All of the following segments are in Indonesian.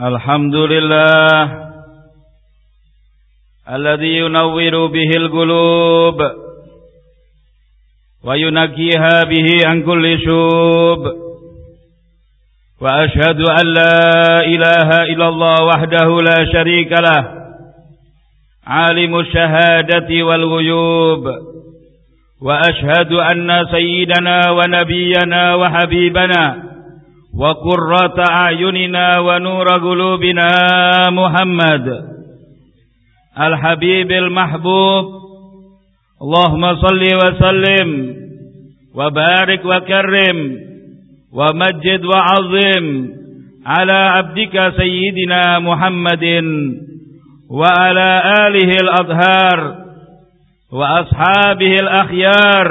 الحمد لله الذي ينور به القلوب وينكيها به عن كل شوب. وأشهد أن لا إله إلا الله وحده لا شريك له عالم الشهادة والغيوب. وأشهد أن سيدنا ونبينا وحبيبنا وقرة أعيننا ونور قلوبنا محمد الحبيب المحبوب. اللهم صل وسلم وبارك وكرم ومجد وعظم على عبدك سيدنا محمد وعلى آله الأطهار وأصحابه الأخيار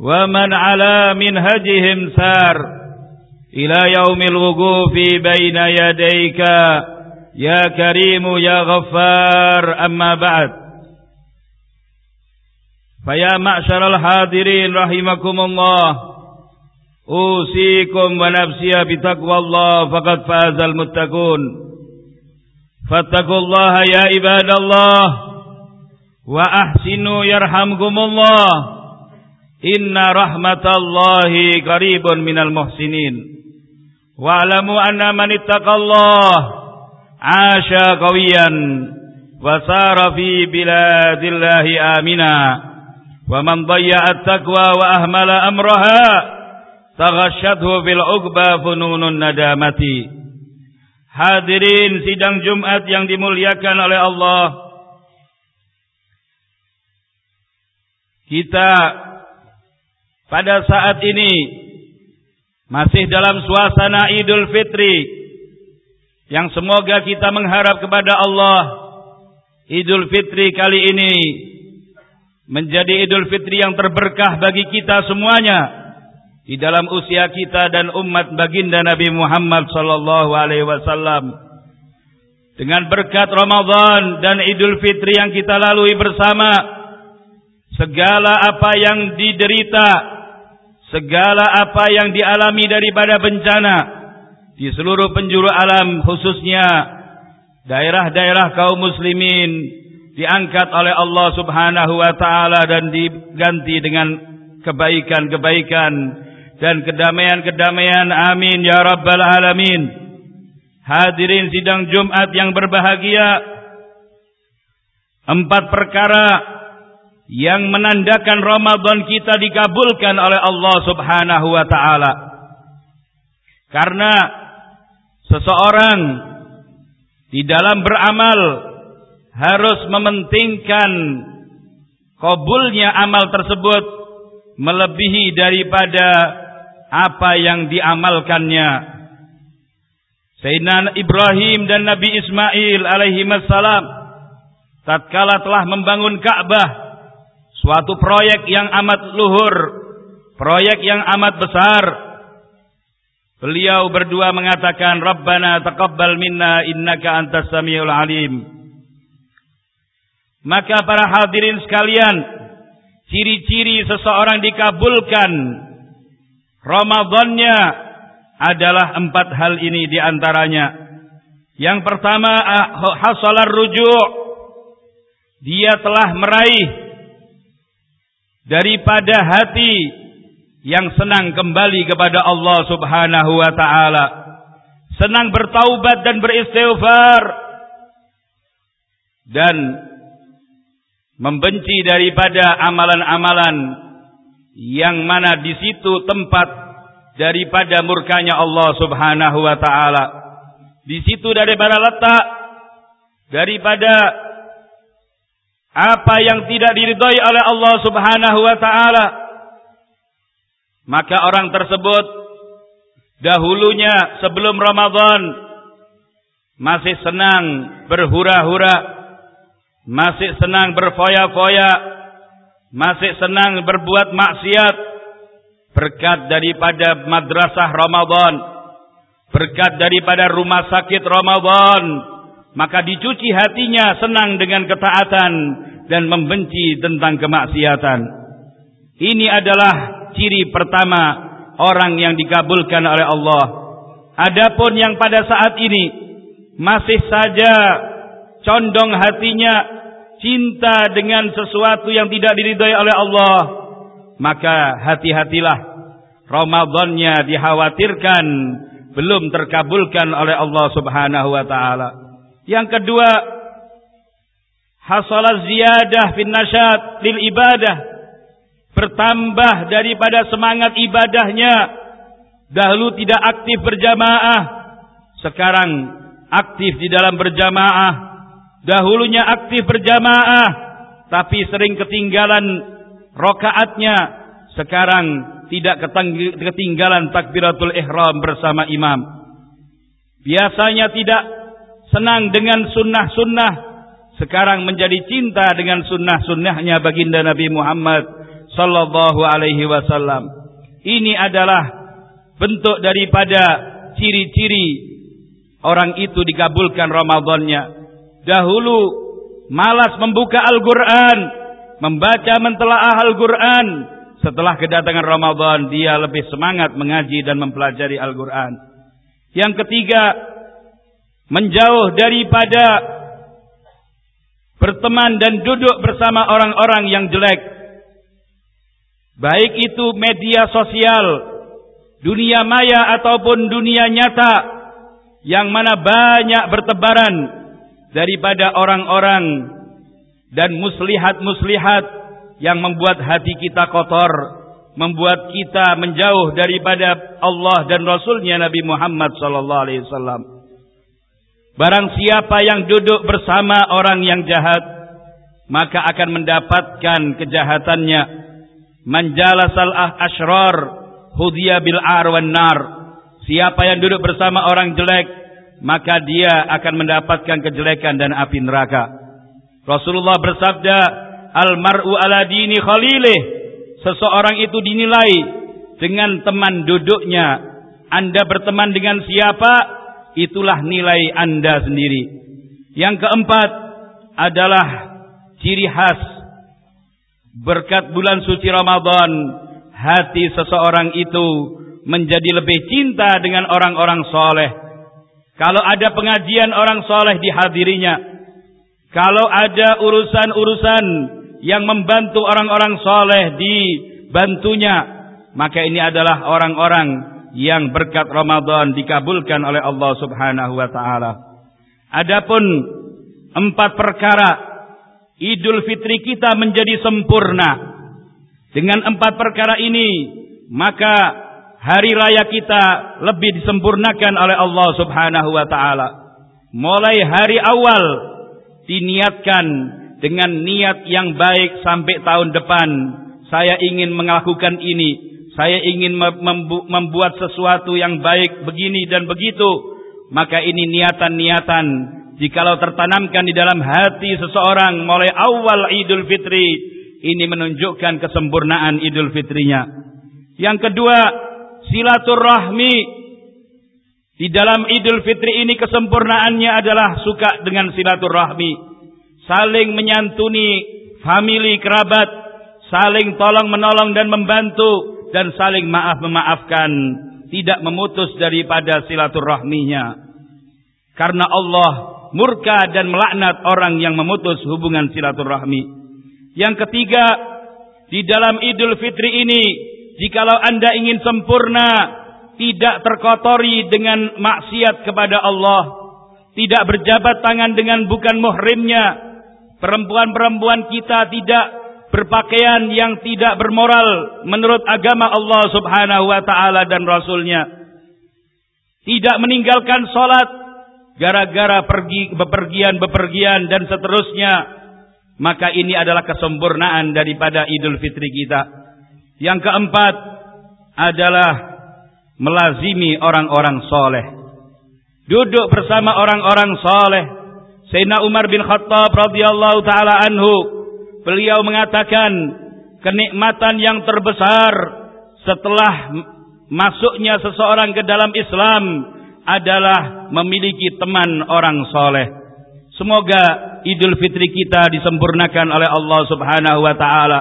ومن على منهجهم سار. إلى يوم الوقوف بين يديك. يا كريم يا غفار. أما بعد. فيا معشر الحاضرين رحمكم الله أوصيكم ونفسي بتقوى الله فقد فاز المتقون. فاتقوا الله يا عباد الله وأحسنوا يرحمكم الله. إن رحمة الله قريب من المحسنين. Wa'lamu anna man ittaqallah. 'asha qawiyan wa sara fi biladillahi amina. Wa man dayya'a at-taqwa wa ahmala amraha taghashshadhu fil 'uqba fununun nadamati. Hadirin sidang Jumat yang dimuliakan oleh Allah. Kita pada saat ini masih dalam suasana Idul Fitri. Yang semoga kita mengharap kepada Allah Idul Fitri kali ini menjadi Idul Fitri yang terberkah bagi kita semuanya di dalam usia kita dan umat baginda Nabi Muhammad wasallam. Dengan berkat Ramadan dan Idul Fitri yang kita lalui bersama segala apa yang diderita segala apa yang dialami daripada bencana di seluruh penjuru alam khususnya daerah-daerah kaum muslimin diangkat oleh Allah Subhanahu wa taala dan diganti dengan kebaikan-kebaikan dan kedamaian-kedamaian. Amin ya rabbal alamin. Hadirin sidang Jumat yang berbahagia. Empat perkara yang menandakan Ramadan kita dikabulkan oleh Allah Subhanahu wa taala. Karena seseorang di dalam beramal harus mementingkan kabulnya amal tersebut melebihi daripada apa yang diamalkannya. Sayyidina Ibrahim dan Nabi Ismail alaihi salam tatkala telah membangun Ka'bah Suatu proyek yang amat luhur, proyek yang amat besar. Beliau berdua mengatakan, Rabbana taqabbal minna innaka antas samiul alim. Maka para hadirin sekalian, ciri-ciri seseorang dikabulkan Ramadannya adalah empat hal ini di antaranya. Yang pertama, hasalar rujuk. Dia telah meraih daripada hati yang senang kembali kepada Allah Subhanahu wa taala, senang bertaubat dan beristighfar dan membenci daripada amalan-amalan yang mana di situ tempat daripada murkanya Allah Subhanahu wa taala. Di situ daripada letak daripada apa yang tidak diridhai oleh Allah Subhanahu wa taala maka orang tersebut dahulunya sebelum Ramadan masih senang berhura-hura masih senang berfoya-foya masih senang berbuat maksiat. Berkat daripada madrasah Ramadan berkat daripada rumah sakit Ramadan maka dicuci hatinya senang dengan ketaatan dan membenci tentang kemaksiatan. Ini adalah ciri pertama orang yang dikabulkan oleh Allah. Adapun yang pada saat ini masih saja condong hatinya cinta dengan sesuatu yang tidak diridhoi oleh Allah, maka hati-hatilah Ramadannya dikhawatirkan belum terkabulkan oleh Allah Subhanahu wa taala. Yang kedua, hasalah ziyadah fin nasyad lil ibadah. Bertambah daripada semangat ibadahnya. Dahulu tidak aktif berjamaah, sekarang aktif di dalam berjamaah. Dahulunya aktif berjamaah, tapi sering ketinggalan rokaatnya. Sekarang tidak ketinggalan takbiratul ihram bersama imam. Biasanya tidak senang dengan sunnah-sunnah. Sekarang menjadi cinta dengan sunnah-sunnahnya baginda Nabi Muhammad sallallahu alaihi wasallam. Ini adalah bentuk daripada ciri-ciri orang itu dikabulkan Ramadannya. Dahulu malas membuka Al-Quran, membaca mentelaah Al-Quran. Setelah kedatangan Ramadan, dia lebih semangat mengaji dan mempelajari Al-Quran. Yang ketiga, menjauh daripada berteman dan duduk bersama orang-orang yang jelek. Baik itu media sosial, dunia maya ataupun dunia nyata yang mana banyak bertebaran daripada orang-orang dan muslihat-muslihat yang membuat hati kita kotor, membuat kita menjauh daripada Allah dan Rasulnya Nabi Muhammad wasallam. Barang siapa yang duduk bersama orang yang jahat, maka akan mendapatkan kejahatannya. Manjalasal ashrar hudiya bil ar wan nar. Siapa yang duduk bersama orang jelek, maka dia akan mendapatkan kejelekan dan api neraka. Rasulullah bersabda, "Al-mar'u ala dini khalilih." Seseorang itu dinilai dengan teman duduknya. Anda berteman dengan siapa, itulah nilai Anda sendiri. Yang keempat adalah ciri khas berkat bulan suci Ramadan, hati seseorang itu menjadi lebih cinta dengan orang-orang soleh. Kalau ada pengajian orang soleh dihadirinya. Kalau ada urusan-urusan yang membantu orang-orang soleh dibantunya. Maka ini adalah orang-orang yang berkat Ramadan dikabulkan oleh Allah subhanahu wa ta'ala. Adapun empat perkara Idul Fitri kita menjadi sempurna. Dengan empat perkara ini, maka hari raya kita lebih disempurnakan oleh Allah Subhanahu wa taala. Mulai hari awal diniatkan dengan niat yang baik sampai tahun depan saya ingin melakukan ini. Saya ingin membuat sesuatu yang baik begini dan begitu. Maka ini niatan-niatan jikalau tertanamkan di dalam hati seseorang mulai awal Idul Fitri ini menunjukkan kesempurnaan Idul Fitrinya. Yang kedua, silaturahmi di dalam Idul Fitri ini kesempurnaannya adalah suka dengan silaturahmi, saling menyantuni famili kerabat, saling tolong menolong dan membantu dan saling maaf memaafkan, tidak memutus daripada silaturahminya. Karena Allah murka dan melaknat orang yang memutus hubungan silaturahmi. Yang ketiga, di dalam Idul Fitri ini Jikalau anda ingin sempurna, tidak terkotori dengan maksiat kepada Allah, tidak berjabat tangan dengan bukan muhrimnya, perempuan-perempuan kita tidak berpakaian yang tidak bermoral menurut agama Allah subhanahu wa ta'ala dan Rasulnya. Tidak meninggalkan sholat gara-gara pergi bepergian-bepergian dan seterusnya. Maka ini adalah kesempurnaan daripada idul fitri kita. Yang keempat adalah melazimi orang-orang soleh. Duduk bersama orang-orang soleh. Sayyidina Umar bin Khattab radhiyallahu taala anhu beliau mengatakan kenikmatan yang terbesar setelah masuknya seseorang ke dalam Islam adalah memiliki teman orang soleh. Semoga Idul Fitri kita disempurnakan oleh Allah Subhanahu wa taala.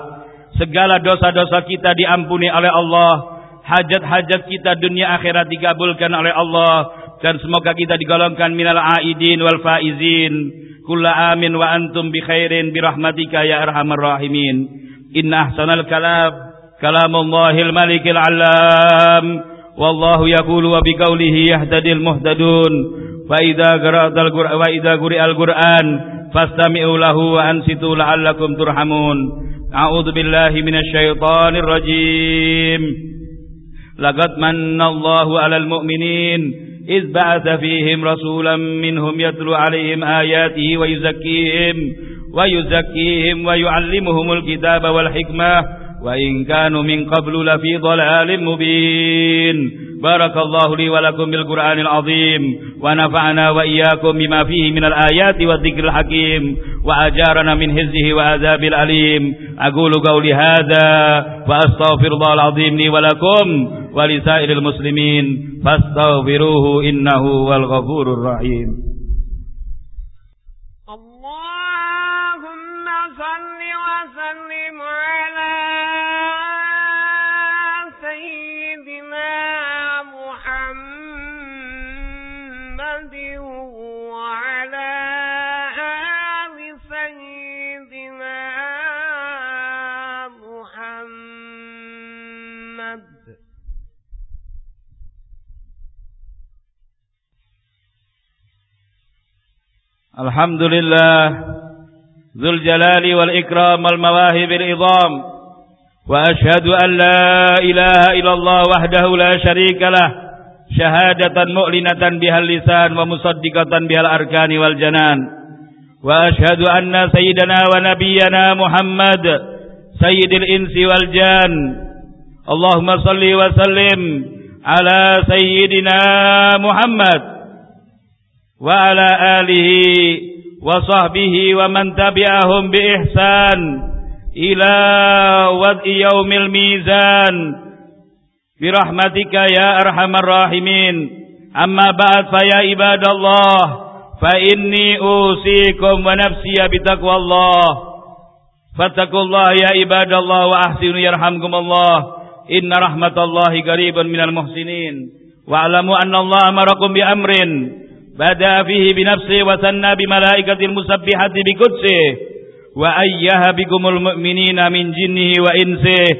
Segala dosa-dosa kita diampuni oleh Allah. Hajat-hajat kita dunia akhirat dikabulkan oleh Allah. Dan semoga kita digolongkan minal aidin wal faizin كل عام وأنتم بخير برحمتك يا أرحم الراحمين. إن أحسن الكلام كلام الله الملك العلام. والله يقول وبقوله يهتدي المهتدون. فإذا قرأت القرآن وإذا قرئ القرآن فاستمعوا له وأنصتوا لعلكم ترحمون. أعوذ بالله من الشيطان الرجيم. لقد من الله على المؤمنين. إذ بعث فيهم رسولا منهم يتلو عليهم آياته ويزكيهم ويزكيهم ويعلمهم الكتاب والحكمة وإن كانوا من قبل لفي ضلال مبين. بارك الله لي ولكم بالقرآن العظيم ونفعنا وإياكم بما فيه من الآيات والذكر الحكيم وأجارنا من هزه وعذاب الأليم. أقول قولي هذا وأستغفر الله العظيم لي ولكم ولسائر المسلمين فاستغفروه إنه هو الغفور الرحيم. اللهم صل وسلم على سيدنا محمد وعلى آل سيدنا محمد. الحمد لله ذو الجلال والإكرام والمواهب العظام وأشهد أن لا إله إلا الله وحده لا شريك له شهادة مؤلنة بها اللسان ومصدقة بها الأركان والجنان وأشهد أن سيدنا ونبينا محمد سيد الإنس والجان اللهم صل وسلم على سيدنا محمد وعلى آله وصحبه ومن تبعهم بإحسان إلى وضع يوم الميزان برحمتك يا أرحم الراحمين أما بعد فيا عباد الله فإني أوصيكم ونفسي بتقوى الله فاتقوا الله يا عباد الله وأحسنوا يرحمكم الله إن رحمة الله قريب من المحسنين واعلموا أن الله أمركم بأمر بدأ فيه بنفسه وثنى بملائكة المسبحة بقدسه وأيه بكم المؤمنين من جنه وإنسه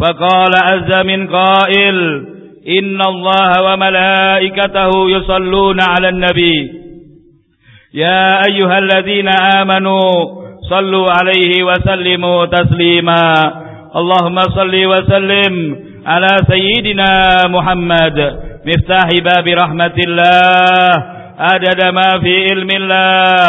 فقال عز من قائل إن الله وملائكته يصلون على النبي. يا أيها الذين آمنوا صلوا عليه وسلموا تسليما. اللهم صل وسلم على سيدنا محمد. مفتاح باب رحمة الله. عدد ما في علم الله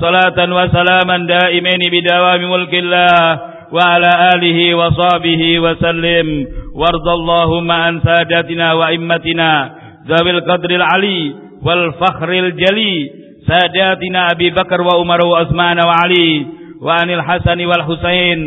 صلاة وسلاما دائمين بدوام ملك الله وعلى آله وصحبه وسلم. وارض اللهم عن ساداتنا وإمتنا ذوي القدر العلي والفخر الجلي ساداتنا أبي بكر وعمر وعثمان وعلي وعن الحسن والحسين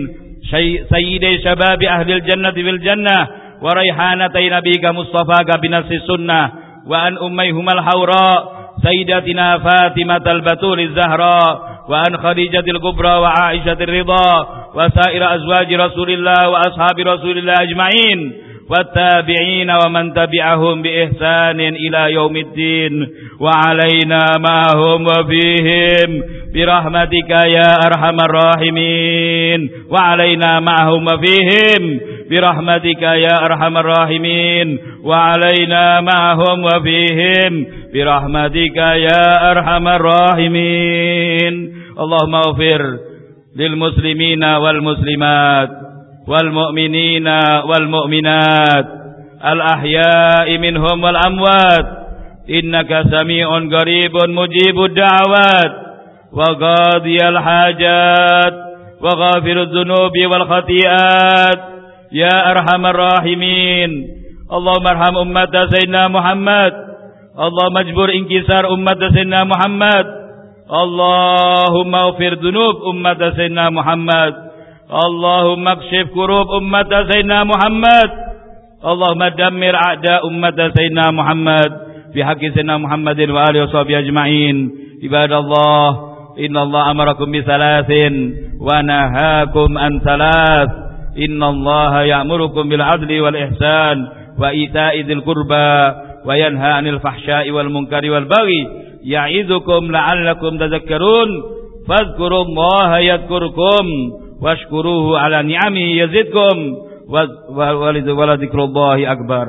سيدي شباب أهل الجنة في الجنة وريحانتي نبيك مصطفاك بنفس السنة وعن أميهما الحوراء سيدتنا فاطمة البتول الزهراء وأن خديجة الكبرى وعائشة الرضا وسائر أزواج رسول الله وأصحاب رسول الله أجمعين والتابعين ومن تبعهم بإحسان إلى يوم الدين. وعلينا معهم وفيهم برحمتك يا أرحم الراحمين. وعلينا معهم وفيهم برحمتك يا أرحم الراحمين وعلينا معهم وفيهم برحمتك يا أرحم الراحمين اللهم اغفر للمسلمين والمسلمات والمؤمنين والمؤمنات الأحياء منهم والأموات إنك سميع قريب مجيب الدعوات وقاضي الحاجات وغافر الذنوب والخطيئات يا أرحم الراحمين. اللهم ارحم أمة سيدنا محمد. اللهم اجبر انكسار أمة سيدنا محمد. اللهم اغفر ذنوب أمة سيدنا محمد. اللهم اكشف كروب أمة سيدنا محمد. اللهم دمر أعداء أمة سيدنا محمد. في حق سيدنا محمد وآله وصحبه أجمعين. عباد الله إن الله أمركم بثلاث ونهاكم عن ثلاث. إن الله يأمركم بالعدل والإحسان وإيتاء ذي القربى وينهى عن الفحشاء والمنكر والبغي يعظكم لعلكم تذكرون فاذكروا الله يذكركم واشكروه على نعمه يزدكم ولذكر الله أكبر.